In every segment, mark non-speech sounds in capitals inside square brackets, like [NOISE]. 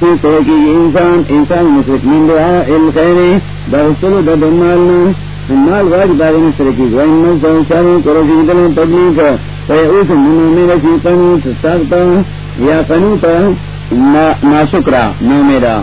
کی انسان انسان مشرق من دعا الخیر دمالنا مال واج بارے میں سرکی وین کرو تبلیغ فیعوس منو میرا فی قنوت ساکتا یا قنوتا ما شکرا نو میرا۔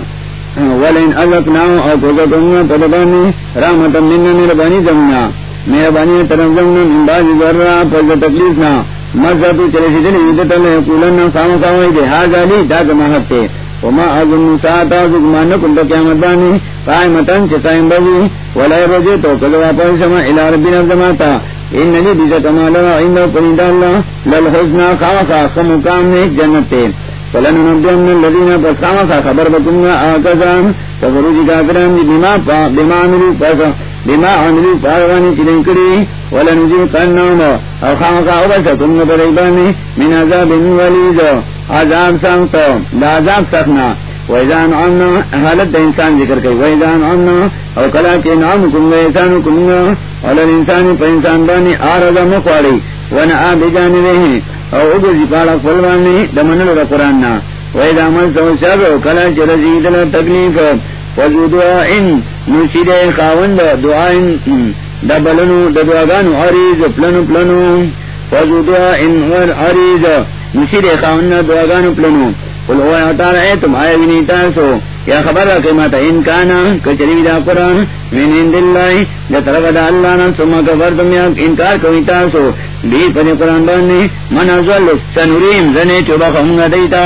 ولین ازقناو او کوزتنگا پدبانی رحمتا مننا میرا بانی زمنا میرا بانی طرف زمنا من باز ذرہ پس تکلیفنا مزدو چلے جی شدل عیدتا لے قولنا ساما ساما دے۔ حاضر دا زماحت تے۔ وما اظن ساعتا زمان نکن قیامت بانی قائمتن چسائن بزی ولا رجی تو کلوا پرسما الى ربنا زماتا ان لی بیزا کمالا عند قرید اللہ للحسنا خاصا خمقام نیک جنت تے فلن نبیان الذین بسامسا خبر بکنگا آکزان تفروجی کاکران دی بما پا بما عملو پاسا بما عملو پاروانی چلن کری ولن جی قننام او خامقا او بسا کنگا من عذاب ولید. عذاب سانتا دا عذاب سخنا. ویزان عمنا حالت دا انسان ذکر کئی. ویزان عمنا او کلا چی نعم کنگا احسان کنگا ولن انسانی پا انسان بانی آرزا مقواری ونعا بجانی رہی. او اگزی پالا فلوانی دا منل دا قرآن نا. ویزا من سو شر او کلا چی رزید لا تکلیف. وزو دعائن نشید خاون دعائن دا بلنو، دا دعاگانو، عریض، پلنو پلنو. وزو دعائن ور عریض نشید خاون دا دعاگانو، پلنو. قل هو اعطار ایتم آئے ونی تاسو. یا خبر رکھے ماتا انکانا کچری دا قرآن. من اند اللہ، دا طرف دا اللہ نا سمع کفرتم یا انکار کوئی تاسو. دی پنی قرآن باننی من ازول سنوریم زنے چوبا خمگا دیتا.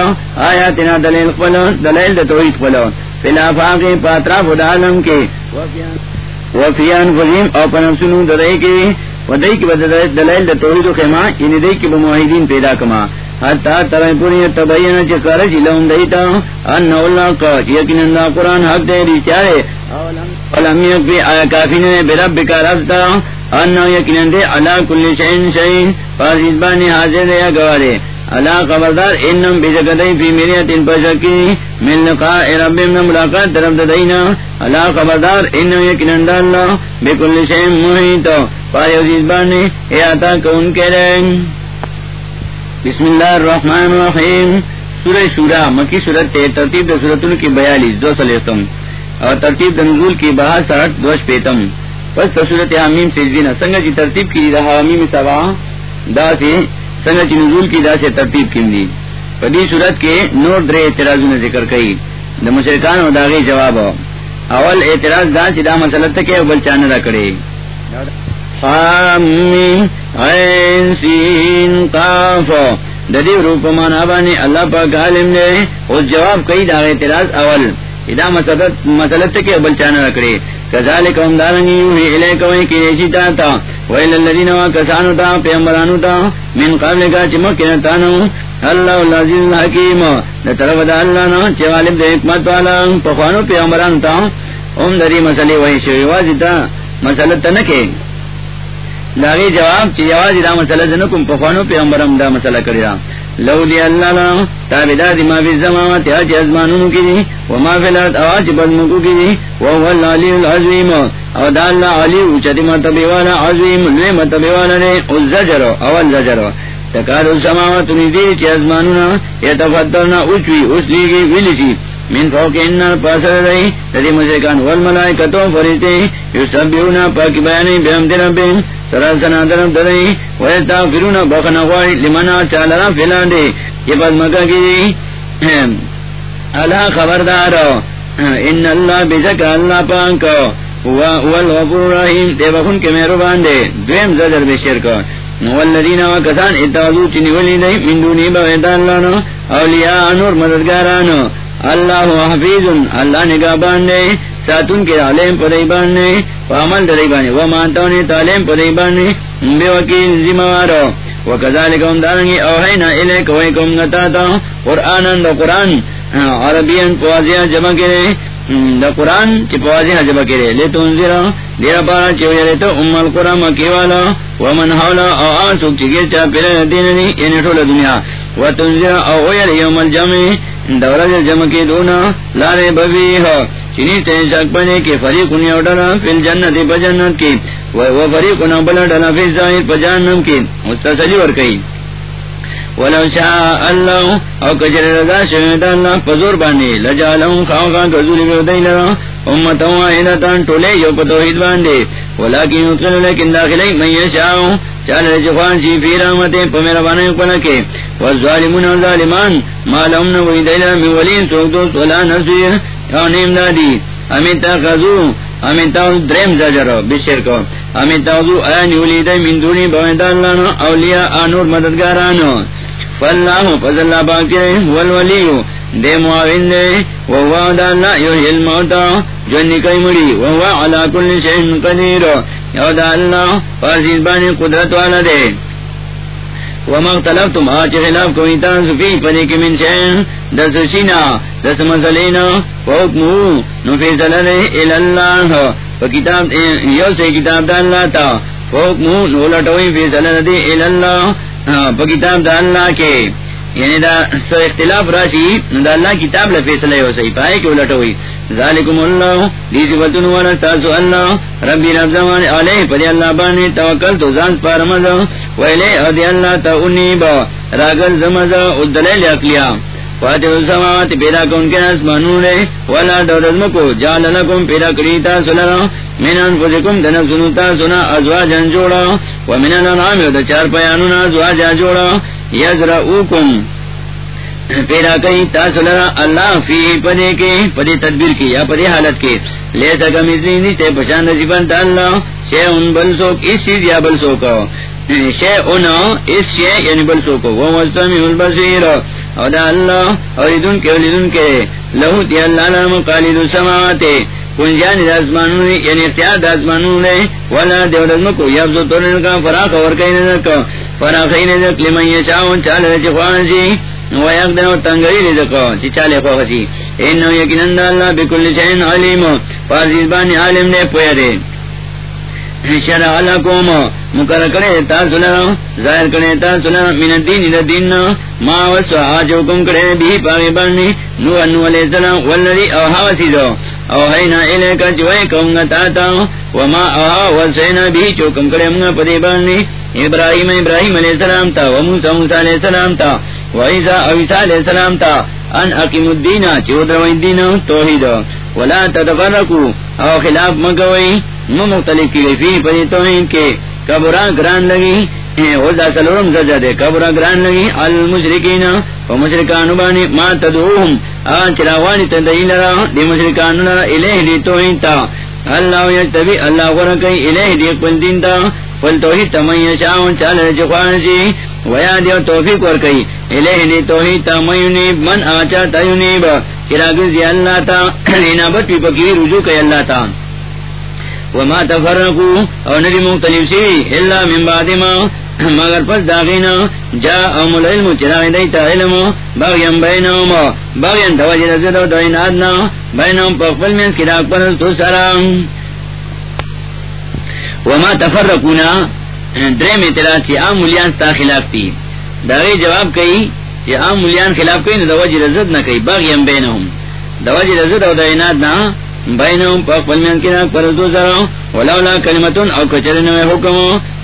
آیاتنا دلیل قبلو دلیل دا توحید قبلو فلافاقی پاتراف دا عالم کے. وفیان فظیم او پنفسنو درائی کے ودائی کی دلائل دا توحید و خیمہ یعنی دائی کی بموحیدین پیدا کما. حتی ترائی پوری تبین چی کرچ لهم دیتا انہو اللہ کا یقین اللہ قرآن حق دے ریچارے اولم یکفی آیا کافی نے برب بکا رفتا انہو یقین دے علا کل شئین شئین فاسید بانی حاضر دے یا گوارے اللہ خبردار انم بجگدئی فی مریتن پشکی، من لقاء ربیم ملاقات طرف دینا اللہ خبردار انم یقین دا اللہ، بکل شئین محیط۔ پاری عزیز بانی، اے کون کے رہیں بسم اللہ الرحمن الرحیم۔ سورہ شورا، مکی صورت ترتیب صورتوں کی بیالیس، دو سلیسم اور ترتیب نزول کی بہت دوش پیتم۔ بس صورت حمیم سے دینا سنگ کی جی ترتیب کی رہا، حمیم سوا دا سے سنگ نزول کی دا سے ترتیب کی دی پدی صورت کے نور در اعتراض نے ذکر کئی دا مشرکان و داغی جواب اول اعتراض دا چی دا مسئلہ تک ہے بل چاند رکڑے عین سین قاف. ددی روپ مانا بانی اللہ پاک عالم دے اس جواب کئی داغ اعتراض اول. ادا مسلط کے ابل چانا رکھے کزالک ہم دارنگی یوہی علیکہ وہی کی ریشی تا تا ویل اللذین و کسانو تا پیمبرانو تا من قبل کا چمکنتانو اللہ العزیز الحکیم دا طرف دا اللہ نا چوالب دا حکمت والا پخوانو پیمبرانو تا ام دری مسئلے وہی شوی واضی تا مسلط تا نکے لاغی جواب چی جواز دا مسئلہ زنکم پخوانو پیغمبرم دا مسئلہ کریا لو دی اللہ لا تابدہ دی ما فی الزماوات آج ازمانونو کی دی وما فی الارد آج بدمکو کی دی وهو العلی العظیم. او دا اللہ علی اچتی مرتبی والا عظیم، لوی مرتبی والا دے الزجر اول زجر. تکار السماوات ندیر چی ازمانونا یتفدرنا اچوی اسلیگی ویلیسی من فوق انر پاسر رئی تدی مشرکان والملائکتو فرشتے یسبیونا پاکی بیانی بیامتی ربیم. سراسنا درم درئی ویتا فرونا بخنا غوائی، لمنا چالرا فیلان دے یہ پس مکہ کی دی۔ اللہ خبردار۔ ان اللہ بزک اللہ پاک۔ والغفور دے کے مہربان دے۔ دویم زجر بشرک والذین وکسان اتوازو چنی ولی من دونی اولیاء نور مددگارانو اللہ حفیظ۔ اللہ نگابان دے۔ ساتون کے علیم پدائی بانے وعمل دائی بانے ومانتونے تعلیم پدائی بانے بے وکیل ذمہ وارو وہ زموارو وکذالکم دارنگی اوحینا الیک ویکم نتاتا۔ قرآنن دا قرآن عربین پوازیہ جمع کرے۔ دا قرآن چی پوازیہ جمع کرے۔ لیتو انزیرا، دیرا پارا چیویا لیتو ام القرآن مکیوالا ومن حولا او آسوک چکیر چا پیرے دیننی یعنی طول دنیا۔ وتنزیرا او ویل یوم الجمع دورہ جمع کی دونا، لارے ببی ہو چینی سے شک پنے کے فریق انہیں اٹھانا فی جنت پا جنت کی، وہ فریق انہیں بلا ڈالا فی ظاہر پا جہنم کی۔ مستسلی ور کئی۔ ولو شاء الله او کجر رضا شهد الله فزور بانی لجالهم خواقا کزولی بیودئی لرا۔ امتا واحدتان طولے یو پتوحید باندے ولیکن اتقل لیکن داخلی من یشاؤ چال رجخوان شی جی فی رحمتے پمیرا بانے قلقے والظالمون والظالمان، ما لهم نوی دیلر من ولین سوک دوست ولا نصیر یعنیم دادی امیتا خزو امیتا درم زجر بشر کو. امیتا خزو آیانی ولی دی من دونی بویدان لانا اولیاء آنور مددگارانو. فاللہ فضل اللہ باکی والولیو. دے معاون دے وہو دا اللہ یحیی الموتا جنی کئی مڑی وہو علا کل شہن قدیر. یو دا اللہ فارسیز بانی قدرت والا دے. وما اختلفتم آچ خلاف کوئی تانسو فی پدی کی من دس سینا، دس مسلینا فحکمو نفیصل الاللہ فکتاب یو سے کتاب دا اللہ تا فحکمو نولٹوئی فیصل الاللہ کتاب دا اللہ کے۔ یعنی دا سو اختلاف راشی دا اللہ کتاب لفیصلہ ہو سی پائے کہ الٹ ہوئی۔ ذالکم اللہ، دی صفتن والا تاسو اللہ، ربی رب زمان علیہ، پدی اللہ بانی توکل تو زان پار مزا، ویلے ادی اللہ تا انیبا راگل زمزا، ادلیل اقلیا۔ فاتح السماوات پیدا کن کے اسمانون لے والا دورزم کو جال لکم پیدا کریتا سلرا۔ من انفسکم دنب سنوتا سنا ازواجن جوڑا ومن الانعام دا چار پیانون ازواجا جوڑا یزرعوکم. پیدا کئی تاسلرا اللہ فی پدے کے، پدے تدبیر کی یا پدے حالت کے. لے سکا مزنی نیستے پشاند زبانتا اللہ، شے ان بل سوک اس چیز یا بل سوکا شے ان اس شے یعنی بل سوکو وہ مستمی البصیر. او دا اللہ، اور ادن کے ولیدن کے. لہو تی اللہ لام قالد السماواتے کنجانی دا اسمانون یعنی اختیار دا اسمانون لے والا دیولدمکو یفزو تورن کا فراق ورکی نزک فراقی نزک لمن یشاون چال رچی خوانسی جی۔ ویق دنو تنگری رزکو چی چالے خوخسی جی۔ انہو یکنن دا اللہ بکل شہن علیم فارزیز بانی عالم دے پویا دے۔ شرع لکوم مکر کرے تا سلرا ظاہر کرے تا سلرا من الدین دا دین ما وسو، آج حکم کرے، بھی پاگی بانی، نو انو علیہ السلام، والذی اوہا وسیدو اوہینا الیکا چوئے کونگا تاتا وما آہا وسینا بھی چوکم کرے منگا پدے بانی ابراہیم ابراہیم علیہ السلام تا وموسیٰ موسیٰ علیہ السلام تا وعیسیٰ عیسیٰ علیہ السلام تا ان اقیم الدین چودروی دین توحید ولا تتفرقو او خلاف مگوئی ممختلف کی فی پدے توحید کے کبرا گران لگی سلورم سجا دے کبرا گران لگی المشرکین، و مشرکانو بانی ما تدعوهم آن چراوانی تدعی لرا، دی مشرکانو لرا الہ دی توحید تا۔ اللہ یجتبی، اللہ غرقی الہ دی قل دین تا۔ قل توحید تمین شاون چال رجخوانسی ویا دیو توفیق ورکی الہ دی توحید تمینیب من آچا تیونیب چراغزی اللہ تا۔ [CLEARS THROAT] انابت پی پکی رجوع کئی اللہ تا۔ وما تفرقو. او ندی مختلف سی. اللہ من بعد ما. مگر پس داغینا. جا ام العلم چراغ دیتا علم. باغیم بینام باغیم توجہ رزد و دوین آدنا. بینام پاقبل منس کراک پر تو سرام وما تفرقونا. درم اعتراض چی عام ملیان ستا خلاف تی داغی جواب کئی. چی عام ملیان خلاف کئی دوجہ رزد نہ کئی. باغیم بینام دوجہ رزد و دوین آدنا. بینہم پاک پلمیان کی ناک پرستو سرا ولولا کلمتون او کچرن میں حکم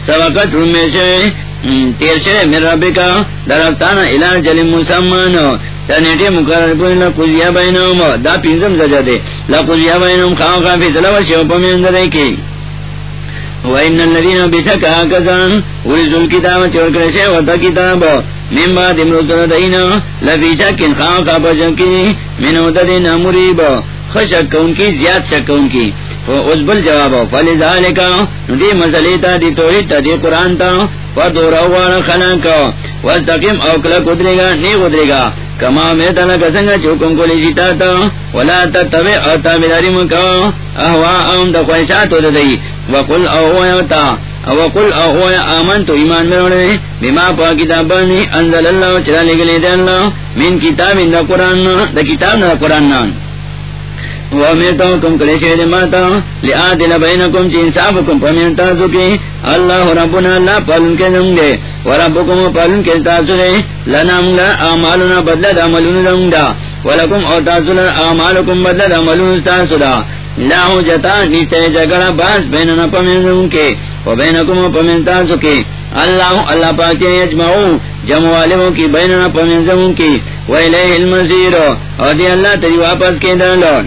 سوقت رمی سے۔ تیر شرے من ربی کا درفتانا الان جلیم مسمان تنیٹی مقرر پوری لقضیہ بینہم۔ دا پینزم زجا دے۔ لقضیہ بینہم خواہ خافی سلوہ شیوپا میں اندر کی۔ وَإِنَّ الَّذِينَ بِسَكَ آكَزَانْ وَرِزُوا الْكِتَابَ چورکرشے وَتَا کتاب۔ من بعد امرتنا دینا لفی شکن خواہ خافا شکی من عدد شک ان کی، زیاد شک ان کی۔ اس بل جواب فلی ذالکا دی مسئلی تا دی توحید، تا دی قرآن تا۔ فدور اوار خلان کا واستقیم اوکلا قدرے گا نی قدرے گا کما میتا لکا سنگا چوکم کو لیجی تا تا۔ ولا تتبع او تابداری مکا۔ احوا ام دا خواہشاتو دا دی۔ وقل اوہویا تا۔ وقل اوہویا آمن تو ایمان میروڑے بما پا کتاب کتابانی انزل اللہ چلا لگلے دے اللہ۔ من کتاب دا قرآن دا کتاب دا قرآن نان ومیتوکم کلی شید ماتا لآدل بینکم چی انصافکم پمین تاسو کی اللہ ربنا اللہ پالن کے زنگے وربکم پالن کے تاسو دے لنا منگا آمالنا بدلد عملون زنگا ولکم او تاسو لر آمالکم بدلد عملون تاسو دا لاہو جتا نیتے جگڑا باس بیننا پمنزون کے و بینکم پمنتا سکے اللہ اللہ پاکے یجمعو جمع والوں کی بیننا پمنزون کی ویلے المزیر اور دی اللہ تری واپس کے دن دلو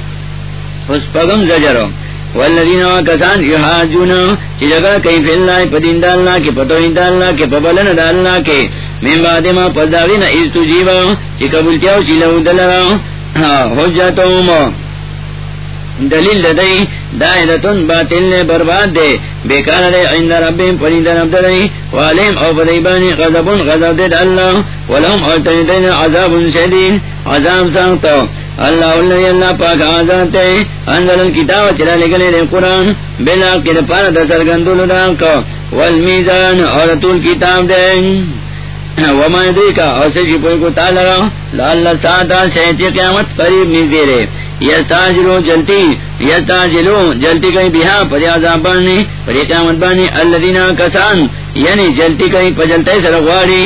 اس پگم زجرو. والذین وکسان یحاجون. چی جگہ کئی فی اللہ پدین دا اللہ کے پتوین دا اللہ کے پبلن دا اللہ کے. من بعد ما پداغین ایستو جیبا. چی قبول کیاو چی لہو دلرا. ہاں، حجتوم دلیل ددئی دائرتن باطل نے برباد دے. بیکار دے، عند ربیم پرید رب ددئی والیم او بدیبانی غضبن غضب دید اللہ ولهم او تنیدین عذاب شدید. عذاب سانتا. اللہ اللہ اللہ پاک آزاد تے اندر الكتاب چلا لگلے دے قرآن بلا کر پارا دسر گندول داکا والمیزان، اور طول کتاب دے۔ وما دیکا اور سے جی پوئی کو تالا لاللہ ساتا شہتی قیامت قریب نیز دے رہے۔ یستاجلو جلتی یستاجلو جلتی کئی بیہا پری عذاب بانی پری قیامت بانی۔ اللذین کسان یعنی جلتی کئی پجلتے سرغواری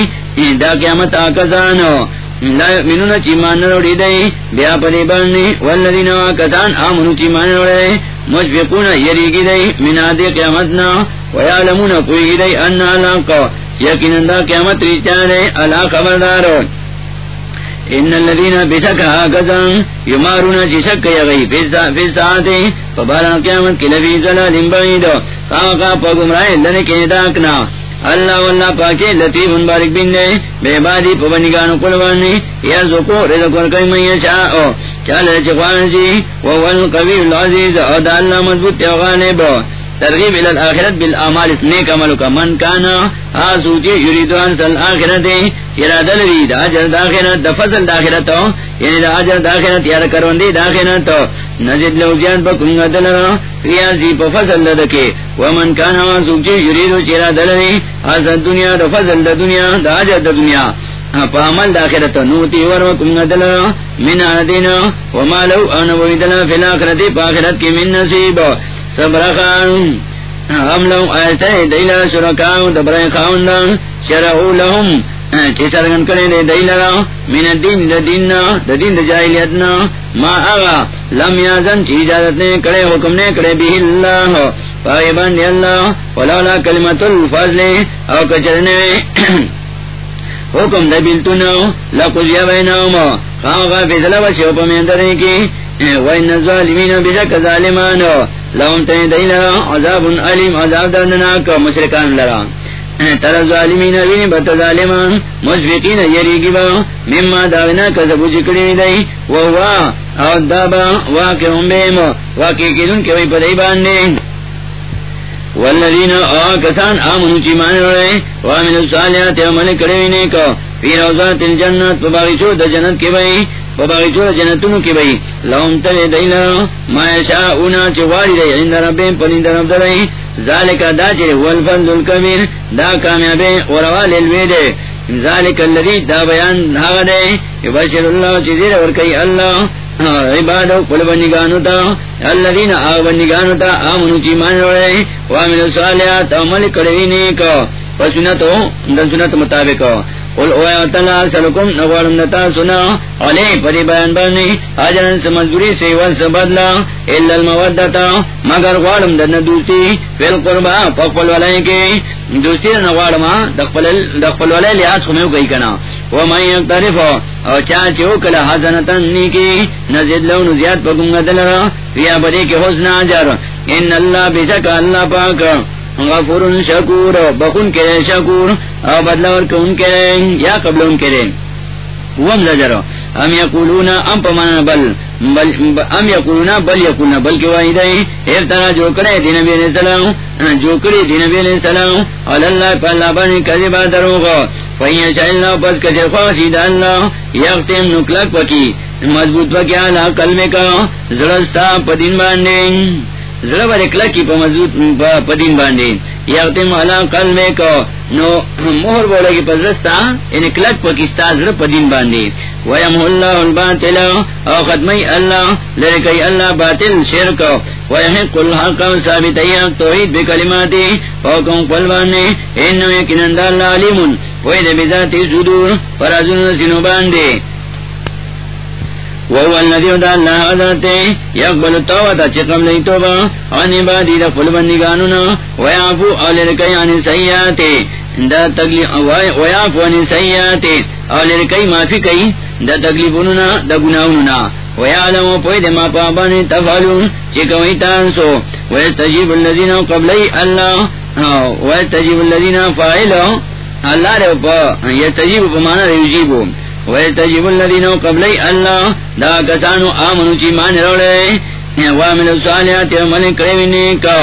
دا قیامت آکسانو۔ لا چیمان روڑی دئی بیا پری بانی والذین کسان آمنو چیمان روڑے مجھ پہ روڑی مجفقون یریگی دئی مینا دے قیامت منادی قیامتنا. ویعلمون پوئی دئی انہا لاقا یقین دا قیامت ریچا دئی اللہ خبردارو ان الذين بشكا كذن يمارون شك يغي في ساعته فبارا قيامت كلا في زلال بعيد خاقا پگمرائے لنے کے داکنا. اللہ اللہ پاکے لطیف بارک بن دے، بے بادی پبنگانو قلوانی زکو رزق ورکی من یشاء. چال چخوان جی وهو قوی العزیز، او دا اللہ مضبوط تیوغانے با. ترغیب الى الاخرت اس نیک عملو کا من کانا آسو جی یریدوان سل آخرت یرا دلوی دا عجر دا آخرت، دا فضل دا آخرت یعنی دا عجر دا آخرت یرا کروندی دا آخرت نزد لو زیاد بکنگا دلرا ریاضی پا فضل دا دکے ومن کانا آسو چی یریدو چیرا دلوی آسا دنیا دا فضل دا دنیا، دا عجر دا دنیا. ہاں، پا عمل دا آخرت نوتی ورمکنگا دلرا من آدینا وما لو آنوی دلرا فی الاخرت، پا آخرت کی من نصیب. سبرخان ہاں، ہم لوگ ایسے دیلا شرکاؤ دبرے خاؤن شرعو لهم ہاں، چی کرے دے دیلا من الدین دا دین دا دین دا جاہلیتنا ما آغا، لم یازن، چی اجازت نے کرے، حکم نے کرے بھی اللہ۔ پائی باندی اللہ، ولولا کلمت الفضل، او کچرنے [CLEARS THROAT] حکم دا بلتنو لقضی بیناؤم خواہ فیصلہ وشی حکم اندرے کی وَإِنَّ الظَّالِمِينَ بِشَكَ ظَالِمَانُ۔ لَهُمْ تَيْدَيْنَ عَذَابٌ أَلِيمٌ، عذاب دردناک، مشرکان لرا۔ تر الظالمین وین بت ظالمان مشفقین یریگی با، مما داونا کذبو چکڑی دی وہوا او دابا واقع ہم بیم واقع کدن کے وی پدائی باندے۔ والذین آکسان آمنو چی مانے رہے وامن الصالحات عمل کروینے کو فی روزات الجنت پباغیچو دا جنت کے بھئی پباغیچو دا جنتونو کے بھئی۔ لهم تلے دینا، ما یشاؤنا چواری دی عند ربیم پلند رب درائی۔ ذالک دا چرے والفضل الكبیر دا کامیابی وروال الویدے ذالک اللذی دا بیان داغ دے یبشر اللہ چیزیر ورکی اللہ عبادو قل بندگانو تا. اللذین آغ بندگانو تا، آمنو چی مان روڑے. وامنو صالحات، عمل کروینی کو پسنتو دن سنت مطابقو. قل اویا تلا سلکم نتا سنا، علی پری بیان سمزوری سبدلا اللہ المودتا، مگر غالم دن دوستی فیل قربا پقبل ولائی کے دوستی نوالما دقبل ولائی لیاز خمیو گئی کنا. ومن یقترف، او چاچو کلا حسنتن نیکی نزد لون زیاد پکم گدلرا فیا بدی کے حسن عجر ان اللہ بشک اللہ پاک. غفور شکور، بخون کرے شکور، او بدلا بدلور کون کرے یا قبل ان کرے وم زجر ام یقولون، ام پمانا بل ام یقولون، بل یقولون بل کے بلکی واحدائی افترا جو کرے دین نبی علیہ السلام، جو کرے دین نبی علیہ السلام، علی اللہ پا اللہ بانی کذبا دروغا فین شاء اللہ پس کچر خواسید اللہ یختم نکلک وکی مضبوط وکی علا قلب کا زرستا پا دین باندین زرا بر اکلا کی پا مضبوط پا دین باندین یختم علا قلب کا نو مہر بولا کی پا زرستا ان یعنی اکلک پا کستا زرا پا دین باندین ویم اللہ الباطل او ختمی اللہ لرکی اللہ باطل شرک. ویحق الحق ثابت ایاق توحید بکلماتی فوکم قلبانی انو یکنند اللہ علیمون وید بذاتی صدور فرازن سنو باندے وهو الذي دا الله يقبل التوبة چقم لئی توبہ عن عبادی دا قل بندگانونا ویعفو اولرکی عن سیئات دا تکلیف ویعفو عن سیئات معافی کئی دا تکلیفونونا دا گناہونونا ویعلم پوید ما پابانی تفعلون. چکوئی تانسو. ویستجیب قبلی اللہ ویستجیب فائلو اللہ پا یستجیب پمانا ریجیبو ویستجیب اللذین قبلی اللہ دا کسانو آمنو چی مان روڑے وامل الصالحات عمل کروینی کا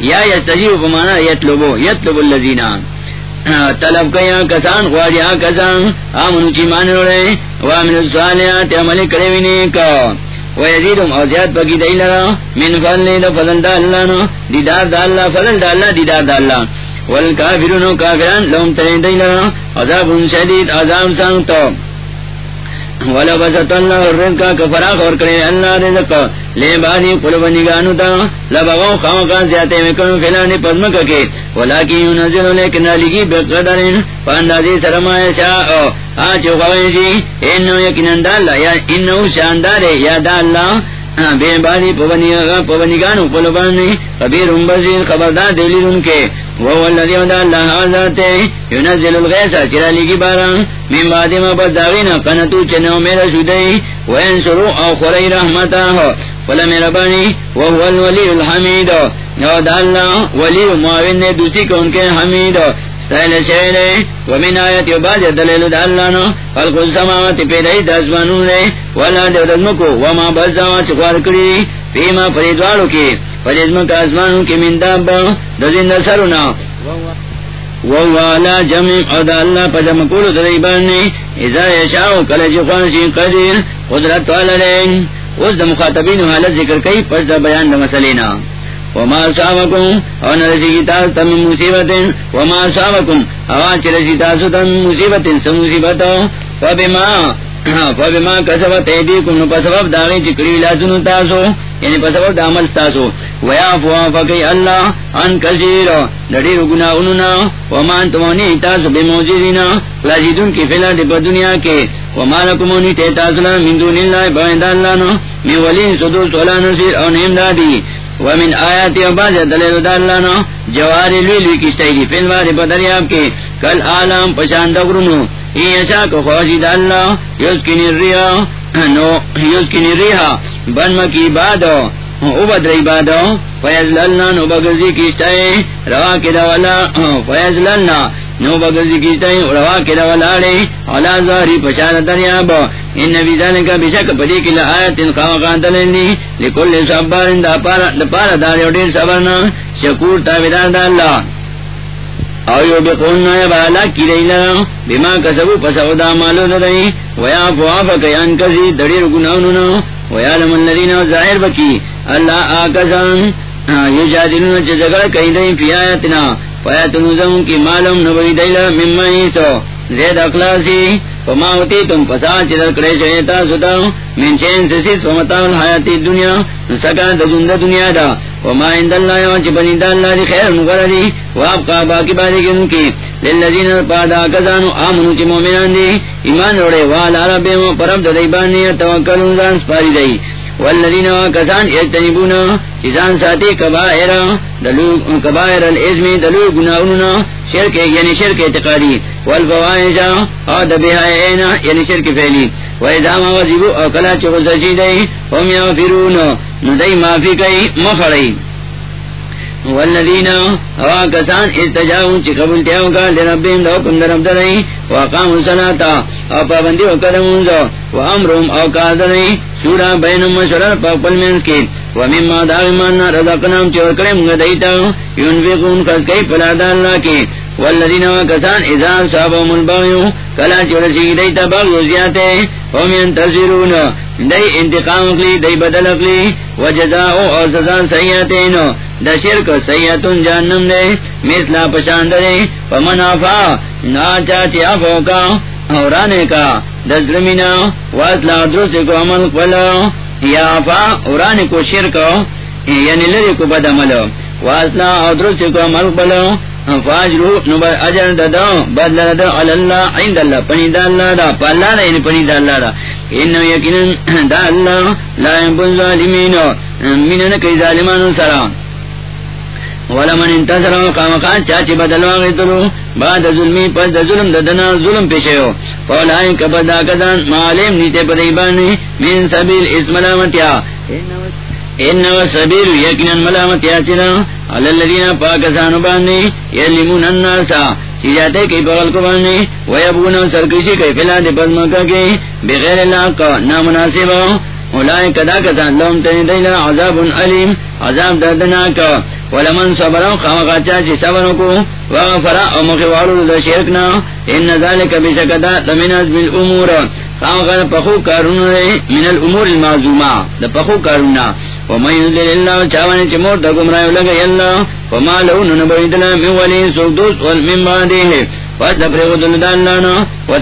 یا یستجیب پمانا یتلبو یتلب اللذین طلب کیا کسان خواجہ کسان آمنو چی مان روڑے وامل الصالحات عمل کروینی کا ویزیدم اوزیاد پکی دیلرا من فضل دا فضل دا اللہ دیدار دا اللہ فضل دا اللہ دیدار دا اللہ والکافرون کافران، لهم ترین دی لرا عذاب شدید، عذاب سانتو ولو بسط اللہ الرزق کفراق اور کرے اللہ رزق. لے بانی قلوب نگانو تا لبغو خامقا زیادے مکنو فلانی پدمک کے. ولیکی ینزلو لیکن لگی بقدرین فاندازی سرمائے شاء آچو خوشی جی، انہو یکنن دا اللہ، یا انہو شاندار یا دا اللہ. بے باری پبنگانو پلبانی خبیر بزیر خبردار دلی ان کے۔ وہ والذی ودا اللہ آزاتے ینزل الغیسا چرا لگی باران۔ من بعد ما بداغین قنطو چنو میرا شدئی وینسرو او خوری رحمتا ہو فلا میرا بانی وہو الولی الحمید او ولی معاون نے دوسری کو ان کے حمید۔ سہل شہر ومن آیت یو باز دلیل دا اللہ نو۔ خلق السماوات پیدای دازمانو نے۔ والا دے رزمکو وما بزاوا چکوار کری۔ فیما فریدوارو کی۔ فریدمک آزمانو کی من دابا۔ دزند سرونا ووالا جمع۔ او دا اللہ پا جمع کولو دریبانی ازا یشاو کلج جی خوانشی جی قدیر۔ قدرت والا لیں اس دا مخاطبین حالت ذکر کئی۔ پس دا بیان دا مسلینا وما صابكم او نرسی تاس تم مصیبت وما صابكم او چرسی تاسو تم مصیبت سم فبما [CLEARS THROAT] فبما کسبت ایدیکم. نو پسبب داغی چکری لازنو تاسو یعنی پسبب دامل تاسو. ویافو فکی اللہ، ان کثیر. لڑی رگنا اننا وما انتمونی تاسو بموجیدینا لازیدون کی فیلہ دی پر دنیا کے وما لکمونی تیتاسلا من دون اللہ بائند اللہ نو من ولین صدوس ولا نصیر او نیم دادی ومن آیات و باز دلیل داللانو، جواری لوی لوی کشتائی دی، پین واری بدریاب کے کل آلام پشاند گرنو این اشا کو خوشی داللہ یسکنی ریحا نو یسکنی ریحا بن مکی بادو۔ او بدری بادو فیزللنا نو بگرزی کشتائی روا کے کدا والا فیزللنا نو بگرزی کشتائی روا کدا والا لے علا ظہری پشاند دریاب، ان نبی ذالک بشک پدی کی لآیت خواقان دلنی لکل صبر دا پارا دا پارا دا دیر صبرنا، شکور تابدار دا اللہ. او یو بخوننا یا بالا کی لینا بما کسبو پسودا مالو دائی ویا فوافا کیان کسی دڑیر گناوننا ویالم الذین ظاہر بکی اللہ آکسان یجادلون چا جگڑ کئی دائی فی آیتنا فیات فیاتنوزم کی معلوم نبوی دیلا ممانی سو زید اخلاصی فما ہوتی تم پسا چدر کرے شیتا ستا من چین سسی سومتا الحیاتی دنیا نسکا دجند دنیا دا وما عند اللہ وچ بنی دا اللہ دی خیر مقرری وابقا باقی بادی کی ان کی للذین پادا کزانو آمنو چی مومنان دی، ایمان روڑے والا ربیم پرب دا دیبانی توکلون زان سپاری دی والذین کسان یجتنبون چیزان ساتی کبائر دلو، کبائر الازمی دلو گناہوننا شرک یعنی شرک اعتقادی۔ والفوائش او دبیہائینا یعنی شرک فعلی۔ وَإِذَا مَا وَزِبُوا او کلا چه غزشی جی دی هم یغفرون ندی معافی کئی مخڑی والذین ہوا کسان استجاؤں چی قبول تیاؤں کا لربیم دو کم درب درئی وقاموا صلاة او پابندی وکرمونزو وامرهم او کاردرئی سورا بینم مشرر پاکپل منس کی ومما داغمان رزقنام چور کرم گدئیتا ينفقون خز کئی پلادا والذین وکسان اذا صابهم البغیو کلا چور سیگی دیتا بغیو زیادے، هم ینتصرون دی انتقام اکلی دی بدل اکلی وجزاؤ اور سزا سیئتینو دا شرک سیئتون جہنم دے۔ مثلا پشاند دے۔ فمن آفا ناچا چی آفو کا اورانے کا۔ دزرمینا واسلا درست کو عمل کولو یا آفا اورانے کو شرک۔ یعنی لری کو بد عمل۔ واسلا درست کو عمل قبلا ہاں، اجر بدل اللہ، عند اللہ، پنی دا اللہ دا دا یعنی پنی دا اللہ دا. دا اللہ لا ظالمین منن کئی ظالمانو ولمن چاچی بدل واغیتلو بعد ظلمی، پس دا ظلم ددنا ظلم پیشیو فولائی کبدا کدان معلم، نیتے پدیبانی، من سبیل اسم علامتیا. انو سبیل یقینا ملامت یاسنا علی الذین پاکستان باندې یلمون الناس کئی بغل کو باندې ویبغون سرکشی کئی فلا دی پزمکا کی بغیر کا نامناسب کدا کسان لهم تنی دیلا عذاب علیم عذاب دردناک ولمن صبرو چاچی صبرو کو وغفرا او مخوارو دا شرکنا ان ذالک بشکدا لمن خامقا پخو کارون رے من الامور المعظومہ دا پخو کارونا ومن يذلل الله چاوانی چی لگئی اللہ وما من ولی والمن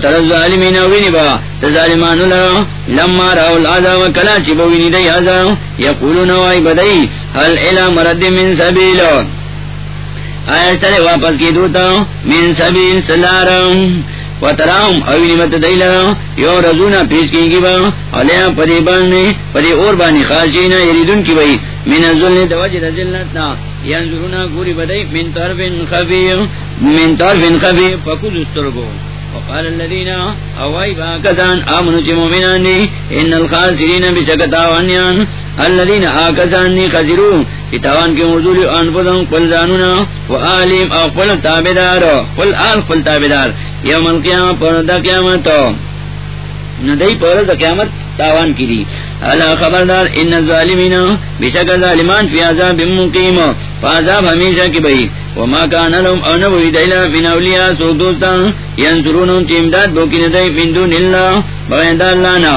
الظالمین تظالمانو لرا لما راو العذاب کلا چی بوینی دی عذاب یقولون وائی بدئی حل الى مرد من سبیل آیا سر واپس کی دوتا، من سبیل سلارم وتراهم اوینی مت دیلا یو رزونا پیس کی گی با. علیا پری بانے پری اور بانی خاشینا یریدن کی بئی من الظلن دوجد ذلتنا ینظرونا گوری بدئی من طرف خفی من طرف خفی فکوز استرگو وقال الذين اواي باكذان امنوا مؤمنان ان الخاسرين بشكتاوانيان الذين اكذان خسروا کتابان کے موضوع انفسهم قل زانونا وآلیم او قل تابدار قل آل قل تابدار یوم القیامت پر دا قیامت ندئی پر دا قیامت تاوان کی دی اللہ خبردار ان الظالمین بشک ظالمان فی عذاب مقیم فعذاب ہمیشہ کی بئی وما کان لهم او نبوی دیلا من اولیاء سوک دوستان ینصرونهم چیمداد بوکی ندئی من دون اللہ بغیند اللہ نا.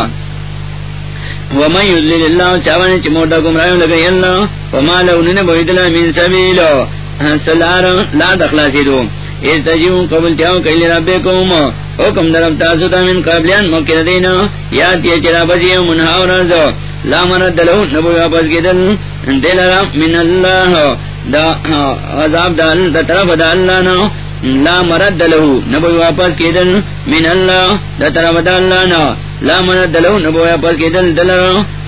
ومن یذلل اللہ، چاوانی چی موٹا گمراہیوں لگئی اللہ. وما لونن بوی دلا من سبیل. ہاں، سلار لا دخلاسی دو استجیبون قبل تیاو کلی ربکوم حکم درم تاسو تا من قبلیان مکر دینا یاد یہ چرا بزی منحاو رازو. لا مرد دلو نبو واپس کی دل دل من اللہ. دا عذاب دا, دا طرف دا اللہ نا. لا مرد لہو نبو واپس کی دل من اللہ دا طرف دا اللہ نا. لا مرد لہو نبو واپس کی دل دل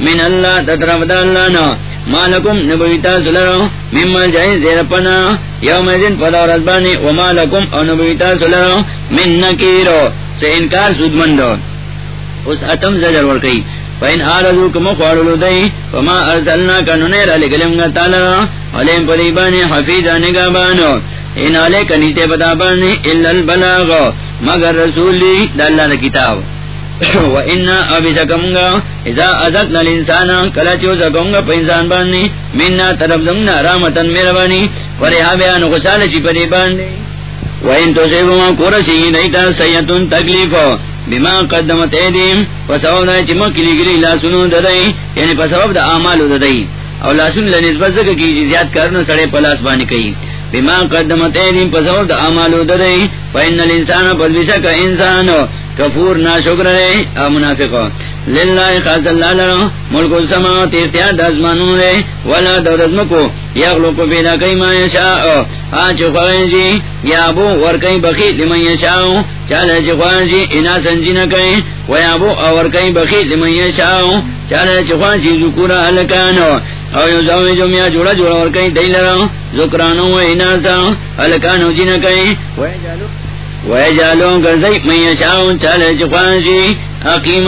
من اللہ دا طرف دا اللہ نا. مالکم نبوی نبویتا سلرو ممن جائز زیر پنا. یوم ازن پدا رزبانی ومالکم او نبوی نبویتا سلرو من نکیرو سے انکار سودمندو. اس اتم زجر ورکی فین آرزو کم خوارلو دی فما ارسلنا کنونیر علی کلمگا تالا علیم پریبانی حفیظا نگابانو ان علی کنیتے پتا بانی اللہ البلاغ مگر رسولی داللہ دا کتاب [COUGHS] و انا ابھی سکمگا اذا ازتنا الانسان کلا چو سکمگا پا انسان باننی مننا طرف زمنا رامتن میرا بانی ورہا بیانو خسال چی پری باننی و ان تو سیبما کورسی دیتا سیتون تکلیفو بما قدمت ایدیم فسبب دا چی مکلی گری لاسونو ددائی یعنی فسبب دا آمالو ددائی او لاسون لنسبت زکر کی زیاد کرنو سڑے پلاس بانی کئی. بما قدمت ایدیم فسبب دا آمالو ددائی فا ان الانسان پدوشک انسانو، کفور ناشکر رئی او منافقو. للہ خاص اللہ لرا ملک السماوات اختیار دازمانون رے ولا دورزم کو یغلق پیدا کئی ما یشاء آج خوانجی، یا ور کئی بخی لمن یشاء چالا چی خوانجی، انا سنجی اور کئی. بخی لمن یشاء چالا چی خوانجی ذکورا حلکانو او یو جو میا جوڑا جوڑا ور کئی ذکرانو و اناسا حلکانو جی نکئی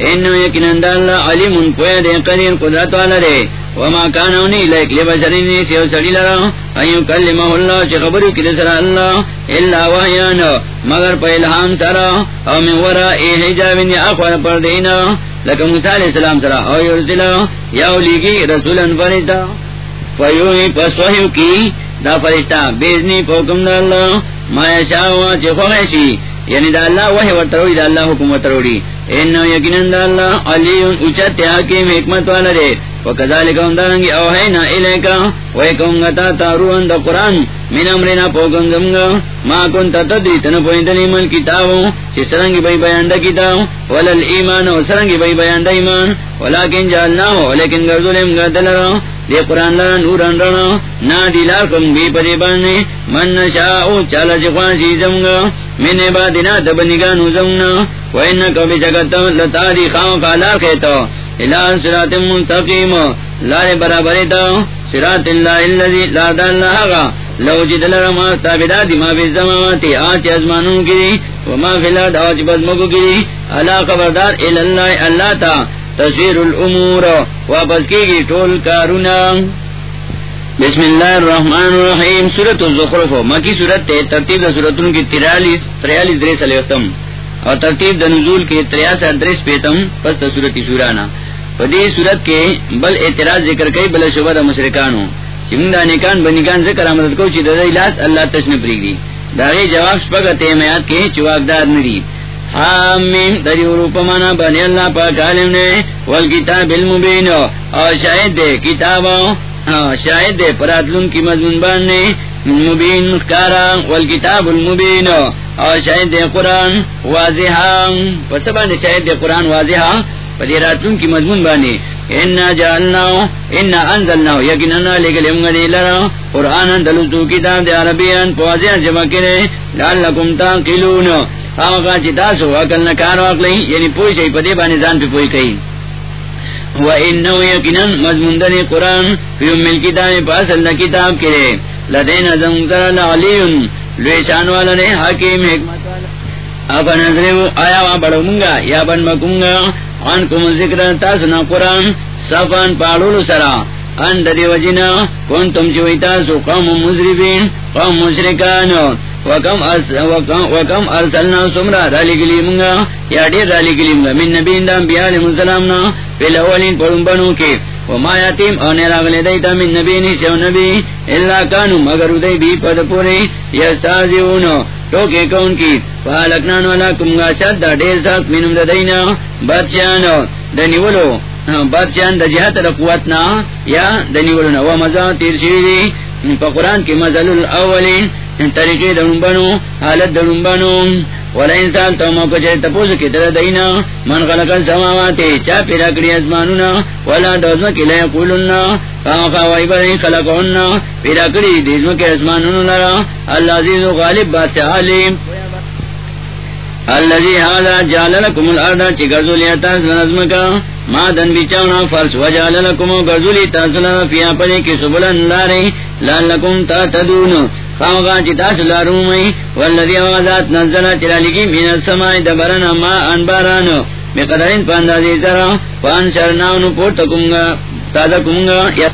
انو اللہ علیم دے قدیر قدرت والا دے وما لیک سیو سڑی لرا ایو کلمہ اللہ چی اللہ اللہ وحیانو مگر پا الہام سرا او من ورا ای یا اخوار پر دینا لکہ موسیٰ علیہ السلام سرا او یرسلو یاو لیگی رسولا فرشتا کی دا فرشتہ، بیزنی پوکم دا اللہ، ما یشاوا چی خوشی یعنی دا اللہ وحی ورطروڑی دا اللہ حکم ورطروڑی انہو یقینن دا اللہ علیون اچت حکیم حکمت والا دے. وکذالک اندارنگی اوہینا الیکا ویکونگتا تاروان دا قرآن. من امرنا پوکم زمگا ما کن تتدری تن پویندنی من کتابو چی سرنگی بای بیانده کتاب ولل ایمان و سرنگی بای بیانده ایمان ولیکن جالنا ہو لیکن گردولیم گردل رو دی قرآن لرا نوران رنا نا دی لاکم بی پدی باننے من نشاؤ چالا چی خوانسی زمگا من عبادنا دبنگانو زمنا وینکا بی جگتا لتاری خاو کالا خیتا الہ سرات منتقیم لارے برابری تا سرات اللہ اللذی لا دا اللہ لو جی جدل رما تابدا دی ما فی الزماواتی آج ازمانوں کی دی وما فی الارد آج بزمکو کی دی. اللہ خبردار الاللہ، اللہ تا تصویر الامور واپس کی گی ٹول کارونا. بسم اللہ الرحمن الرحیم سورت الزخرف، مکی سورت تے ترتیب دا سورتوں کی تریالیس تریالیس دریس علیہ اور ترتیب دا نزول کے تریاس ادریس پیتم، پس تا سورتی سورانا. پدی سورت کے بل اعتراض ذکر کئی، بل شبہ دا مشرکانوں مشرکانو چمدہ نکان بنکان ذکر آمدد کو چی دا علاس اللہ تشن پریگ دی داغی جواب شپگا تیمیات کے چواقدار نری حامیم دری روپ مانا بنی اللہ پاک عالم نے والکتاب المبین. اور شاید دے کتاب. شاید دے پراتلون کی مضمون باننے مبین مخکارا والکتاب المبین. اور شاید دے قرآن واضحا. پس باندے شاید دے قرآن واضحا؟ پدی راتلون کی مضمون بانے انا جعلناو انا انزلناو یقیننا لگل امگدی لرا قرآن دلوتو کتاب دے عربیان پوازیان جمع کرے لعلکم تاقلون آغا چی تاسو اکل نکار واقلی یعنی پوئی شئی، پدی بانی زان پی پوئی کئی۔ و انہو یقینن مضمون دن قرآن فی ام الکتاب پاس اللہ کتاب کرے۔ لدین ازم کر لعلیون لویشان والا نے حکیم حکمت والا۔ ابا نظریو آیا وہاں بڑھو منگا یا بن مکونگا ان کم ذکر تاسنا قرآن صفان پاڑولو سرا. ان دری وجنا کون تم چوئی تاسو قوم مزربین، قوم مشرکانو. وکم وکم ارسلنا سمرا رالی گلی منگا، یا دیر رالی گلی منگا. من نبی اندام بیال مسلامنا پیل اولین پرم بنو کے. وما یاتیم اونے راغلے دیتا من نبی نیسیو نبی اللہ کانو مگر دی بی پد پوری یستازیونو ٹوکے کون کی؟ پالکنان والا کمگا شد دا دیر سات منم دا دینا. بادشانو دنیولو بچان دا جہت دا قوتنا، یا دنیولو نا ومزا تیر شویدی پا قرآن کی مزل الاولین طریقے درنبنو حالت درنبنو ولا انسان تو موقع چاہے تپوس کی طرح دینا من خلق السماواتی چا پیدا کری ازمانونا ولا دوزم کی لیے قولنا کام خواہی بری خلقونا پیدا کری دیزم کی ازمانونا لرا اللہ عزیز و غالب بات سے عالم اللذی حالا جال لکم الارض چی گرزولی تاس نظم کا ما دن بیچاونا فرس و جال لکم گرزولی تاس لرا فیا پدی کی سبلن لاری لان لکم تا تدون خامقا چی تاس لارومی والذی آوازات نزل چرالگی من السمائی دبرنا ما انبارانو. بقدرین پاندازی سرا فان شرناونو پورتا کمگا تازا کمگا یا